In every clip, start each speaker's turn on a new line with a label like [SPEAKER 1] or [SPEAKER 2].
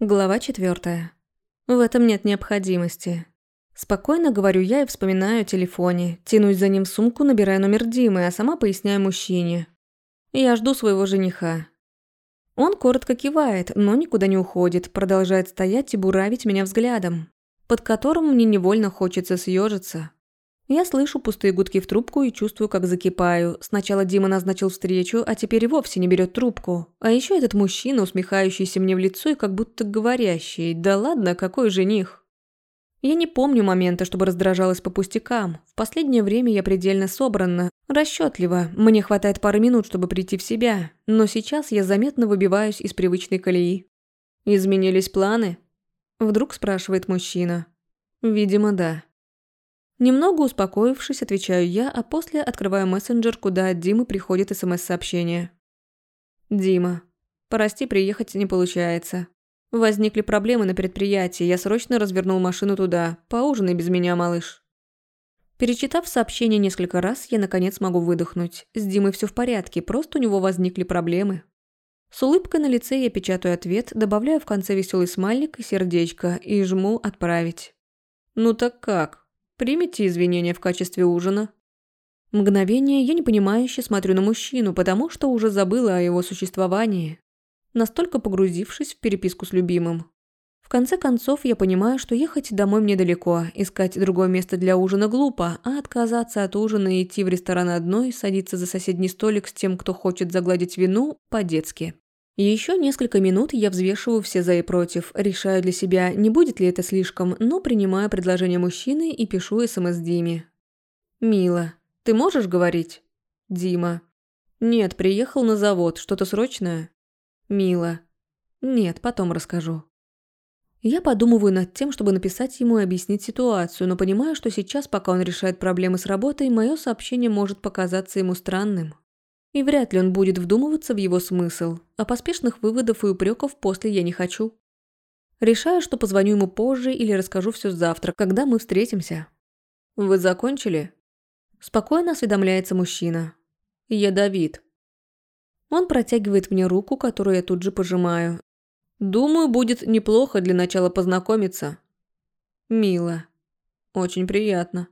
[SPEAKER 1] Глава четвертая. В этом нет необходимости. Спокойно говорю я и вспоминаю о телефоне, тянусь за ним в сумку, набирая номер Димы, а сама поясняю мужчине. Я жду своего жениха. Он коротко кивает, но никуда не уходит, продолжает стоять и буравить меня взглядом, под которым мне невольно хочется съежиться. Я слышу пустые гудки в трубку и чувствую, как закипаю. Сначала Дима назначил встречу, а теперь и вовсе не берет трубку. А еще этот мужчина, усмехающийся мне в лицо и как будто говорящий «Да ладно, какой жених?» Я не помню момента, чтобы раздражалась по пустякам. В последнее время я предельно собранна, расчетлива. Мне хватает пары минут, чтобы прийти в себя. Но сейчас я заметно выбиваюсь из привычной колеи. «Изменились планы?» Вдруг спрашивает мужчина. «Видимо, да». Немного успокоившись, отвечаю я, а после открываю мессенджер, куда от Димы приходит СМС-сообщение. «Дима, прости, приехать не получается. Возникли проблемы на предприятии, я срочно развернул машину туда. Поужинай без меня, малыш». Перечитав сообщение несколько раз, я наконец могу выдохнуть. С Димой все в порядке, просто у него возникли проблемы. С улыбкой на лице я печатаю ответ, добавляю в конце веселый смайлик и сердечко и жму «Отправить». «Ну так как?» Примите извинения в качестве ужина». Мгновение я непонимающе смотрю на мужчину, потому что уже забыла о его существовании, настолько погрузившись в переписку с любимым. В конце концов, я понимаю, что ехать домой мне далеко, искать другое место для ужина глупо, а отказаться от ужина и идти в ресторан одной, садиться за соседний столик с тем, кто хочет загладить вину, по-детски. Еще несколько минут я взвешиваю все за и против, решаю для себя, не будет ли это слишком, но принимаю предложение мужчины и пишу СМС Диме. «Мила, ты можешь говорить?» «Дима». «Нет, приехал на завод, что-то срочное?» «Мила». «Нет, потом расскажу». Я подумываю над тем, чтобы написать ему и объяснить ситуацию, но понимаю, что сейчас, пока он решает проблемы с работой, мое сообщение может показаться ему странным и вряд ли он будет вдумываться в его смысл, а поспешных выводов и упреков после я не хочу. Решаю, что позвоню ему позже или расскажу все завтра, когда мы встретимся. «Вы закончили?» Спокойно осведомляется мужчина. «Я Давид». Он протягивает мне руку, которую я тут же пожимаю. «Думаю, будет неплохо для начала познакомиться». «Мило. Очень приятно».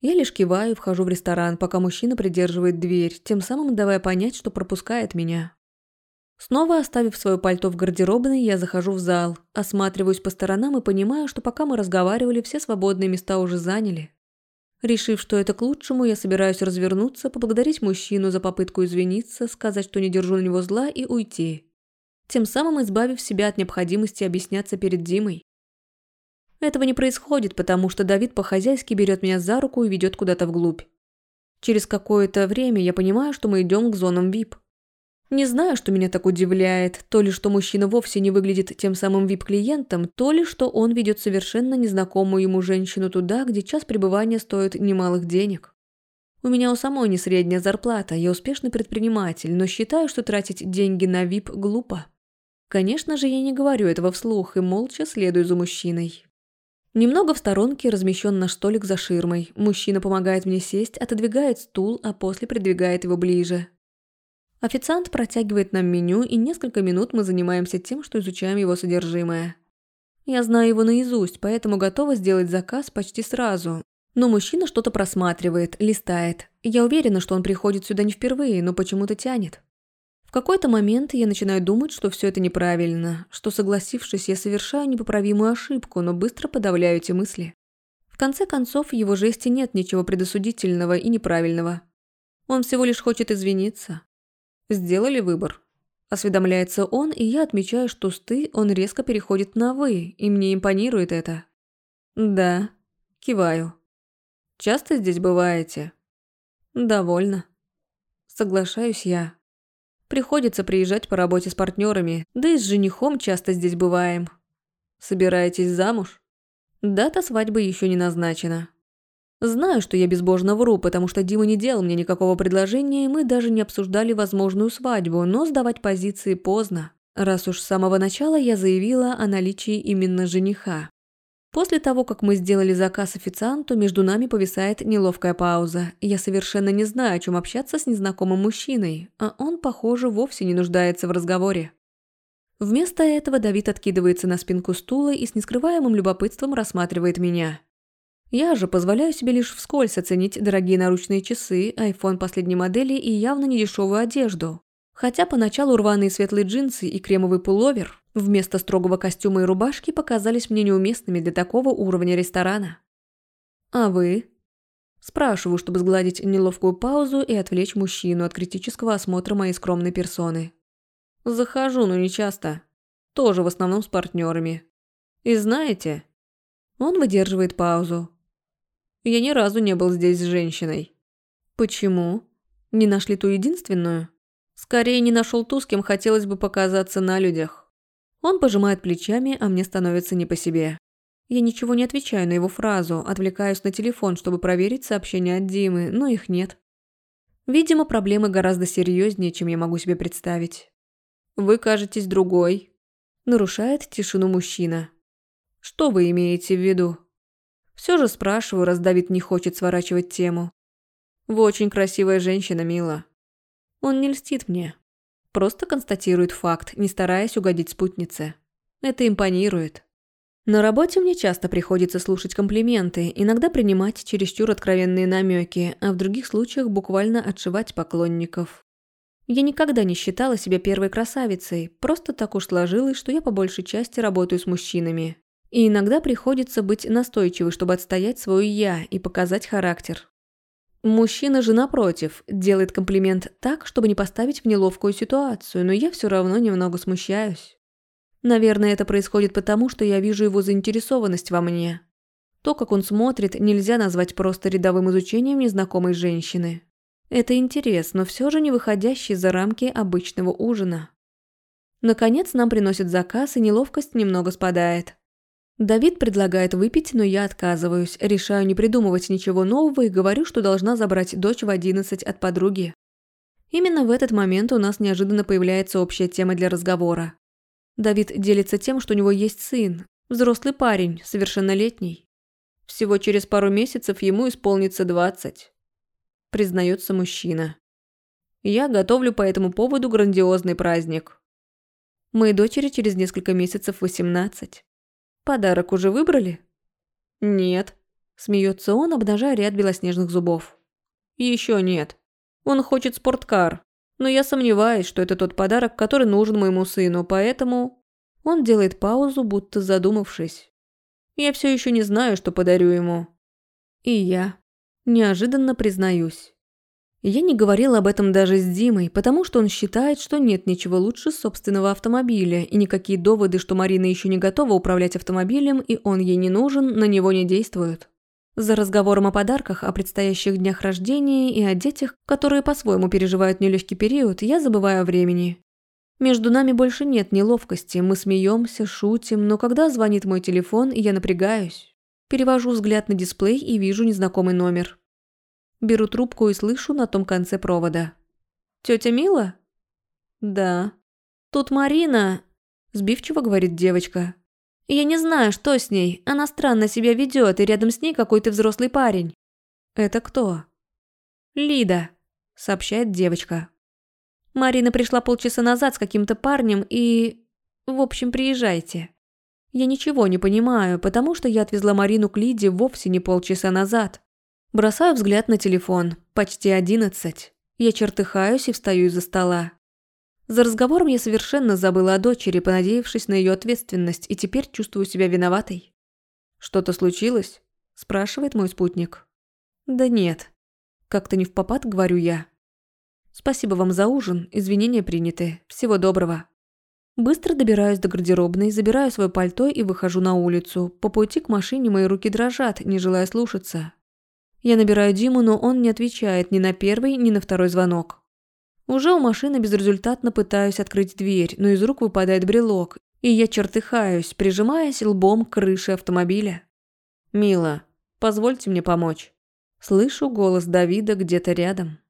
[SPEAKER 1] Я лишь киваю и вхожу в ресторан, пока мужчина придерживает дверь, тем самым давая понять, что пропускает меня. Снова оставив свое пальто в гардеробной, я захожу в зал, осматриваюсь по сторонам и понимаю, что пока мы разговаривали, все свободные места уже заняли. Решив, что это к лучшему, я собираюсь развернуться, поблагодарить мужчину за попытку извиниться, сказать, что не держу на него зла и уйти. Тем самым избавив себя от необходимости объясняться перед Димой. Этого не происходит, потому что Давид по-хозяйски берет меня за руку и ведет куда-то вглубь. Через какое-то время я понимаю, что мы идем к зонам VIP. Не знаю, что меня так удивляет, то ли что мужчина вовсе не выглядит тем самым VIP-клиентом, то ли что он ведет совершенно незнакомую ему женщину туда, где час пребывания стоит немалых денег. У меня у самой не средняя зарплата, я успешный предприниматель, но считаю, что тратить деньги на VIP глупо. Конечно же, я не говорю этого вслух и молча следую за мужчиной. Немного в сторонке размещен наш столик за ширмой. Мужчина помогает мне сесть, отодвигает стул, а после придвигает его ближе. Официант протягивает нам меню, и несколько минут мы занимаемся тем, что изучаем его содержимое. Я знаю его наизусть, поэтому готова сделать заказ почти сразу. Но мужчина что-то просматривает, листает. Я уверена, что он приходит сюда не впервые, но почему-то тянет. В какой-то момент я начинаю думать, что все это неправильно, что, согласившись, я совершаю непоправимую ошибку, но быстро подавляю эти мысли. В конце концов, в его жесте нет ничего предосудительного и неправильного. Он всего лишь хочет извиниться. Сделали выбор. Осведомляется он, и я отмечаю, что с «ты» он резко переходит на «вы», и мне импонирует это. Да, киваю. Часто здесь бываете? Довольно. Соглашаюсь я. Приходится приезжать по работе с партнерами, да и с женихом часто здесь бываем. Собираетесь замуж? Дата свадьбы еще не назначена. Знаю, что я безбожно вру, потому что Дима не делал мне никакого предложения, и мы даже не обсуждали возможную свадьбу, но сдавать позиции поздно, раз уж с самого начала я заявила о наличии именно жениха. После того, как мы сделали заказ официанту, между нами повисает неловкая пауза. Я совершенно не знаю, о чем общаться с незнакомым мужчиной, а он, похоже, вовсе не нуждается в разговоре. Вместо этого Давид откидывается на спинку стула и с нескрываемым любопытством рассматривает меня. Я же позволяю себе лишь вскользь оценить дорогие наручные часы, iPhone последней модели и явно недешевую одежду. Хотя поначалу рваные светлые джинсы и кремовый пуловер вместо строгого костюма и рубашки показались мне неуместными для такого уровня ресторана. «А вы?» Спрашиваю, чтобы сгладить неловкую паузу и отвлечь мужчину от критического осмотра моей скромной персоны. Захожу, но не часто. Тоже в основном с партнерами. И знаете, он выдерживает паузу. Я ни разу не был здесь с женщиной. Почему? Не нашли ту единственную? Скорее не нашел ту, с кем хотелось бы показаться на людях. Он пожимает плечами, а мне становится не по себе. Я ничего не отвечаю на его фразу, отвлекаюсь на телефон, чтобы проверить сообщения от Димы, но их нет. Видимо, проблемы гораздо серьезнее, чем я могу себе представить. Вы кажетесь другой. Нарушает тишину мужчина. Что вы имеете в виду? Все же спрашиваю, раз Давид не хочет сворачивать тему. Вы очень красивая женщина, Мила. Он не льстит мне. Просто констатирует факт, не стараясь угодить спутнице. Это импонирует. На работе мне часто приходится слушать комплименты, иногда принимать чересчур откровенные намеки, а в других случаях буквально отшивать поклонников. Я никогда не считала себя первой красавицей, просто так уж сложилось, что я по большей части работаю с мужчинами. И иногда приходится быть настойчивой, чтобы отстоять свое «я» и показать характер. Мужчина же, напротив, делает комплимент так, чтобы не поставить в неловкую ситуацию, но я все равно немного смущаюсь. Наверное, это происходит потому, что я вижу его заинтересованность во мне. То, как он смотрит, нельзя назвать просто рядовым изучением незнакомой женщины. Это интерес, но все же не выходящий за рамки обычного ужина. Наконец нам приносят заказ, и неловкость немного спадает. Давид предлагает выпить, но я отказываюсь, решаю не придумывать ничего нового и говорю, что должна забрать дочь в 11 от подруги. Именно в этот момент у нас неожиданно появляется общая тема для разговора. Давид делится тем, что у него есть сын, взрослый парень, совершеннолетний. Всего через пару месяцев ему исполнится 20 признается мужчина. Я готовлю по этому поводу грандиозный праздник. Моей дочери через несколько месяцев 18. Подарок уже выбрали? Нет. Смеется он, обнажая ряд белоснежных зубов. Еще нет. Он хочет спорткар. Но я сомневаюсь, что это тот подарок, который нужен моему сыну, поэтому... Он делает паузу, будто задумавшись. Я все еще не знаю, что подарю ему. И я. Неожиданно признаюсь. Я не говорила об этом даже с Димой, потому что он считает, что нет ничего лучше собственного автомобиля, и никакие доводы, что Марина еще не готова управлять автомобилем, и он ей не нужен, на него не действуют. За разговором о подарках, о предстоящих днях рождения и о детях, которые по-своему переживают нелегкий период, я забываю о времени. Между нами больше нет неловкости, мы смеемся, шутим, но когда звонит мой телефон, я напрягаюсь. Перевожу взгляд на дисплей и вижу незнакомый номер. Беру трубку и слышу на том конце провода. «Тетя Мила?» «Да». «Тут Марина», – сбивчиво говорит девочка. «Я не знаю, что с ней. Она странно себя ведет, и рядом с ней какой-то взрослый парень». «Это кто?» «Лида», – сообщает девочка. «Марина пришла полчаса назад с каким-то парнем и... В общем, приезжайте». Я ничего не понимаю, потому что я отвезла Марину к Лиде вовсе не полчаса назад. Бросаю взгляд на телефон. Почти одиннадцать. Я чертыхаюсь и встаю из-за стола. За разговором я совершенно забыла о дочери, понадеявшись на ее ответственность, и теперь чувствую себя виноватой. «Что-то случилось?» – спрашивает мой спутник. «Да нет». Как-то не в попад, говорю я. «Спасибо вам за ужин, извинения приняты. Всего доброго». Быстро добираюсь до гардеробной, забираю свое пальто и выхожу на улицу. По пути к машине мои руки дрожат, не желая слушаться. Я набираю Диму, но он не отвечает ни на первый, ни на второй звонок. Уже у машины безрезультатно пытаюсь открыть дверь, но из рук выпадает брелок, и я чертыхаюсь, прижимаясь лбом к крыше автомобиля. «Мила, позвольте мне помочь». Слышу голос Давида где-то рядом.